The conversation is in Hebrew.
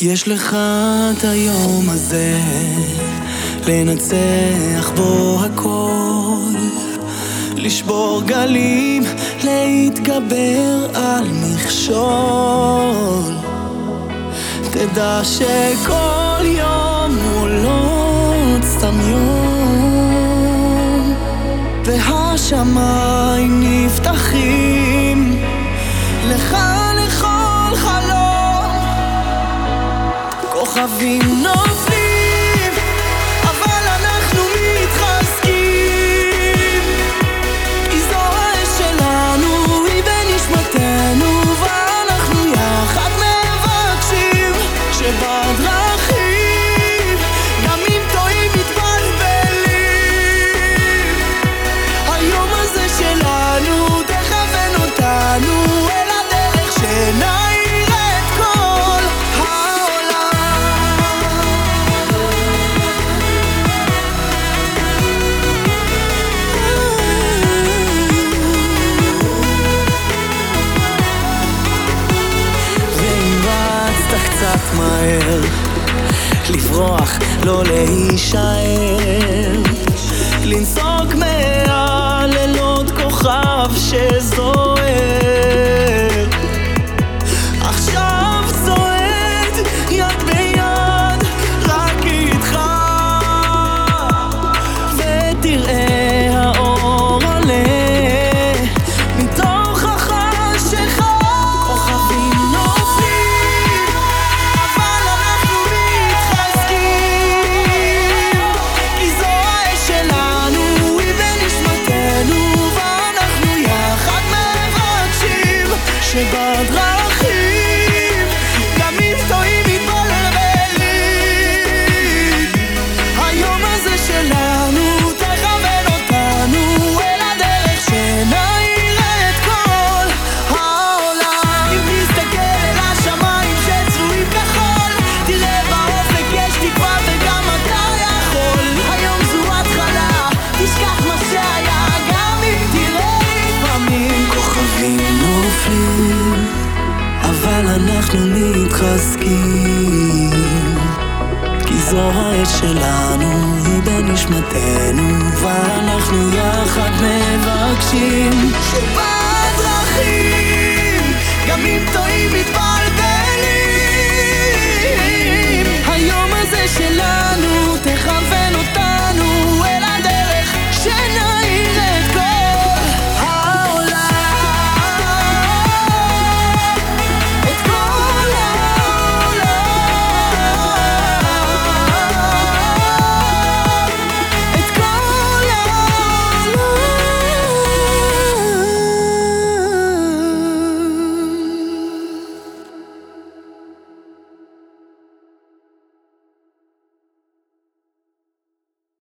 יש לך את היום הזה לנצח בו הכל. לשבור גלים, להתגבר על מכשול. תדע שכל יום הוא לא סתם יום. והשמיים נפתחים לך לכל חלום nossa vinho. מהר, לברוח, לא להישאר. להזכיר כי זו העת שלנו, היא בנשמתנו ואנחנו יחד מבקשים שבדרכים גם אם טועים מתקדמים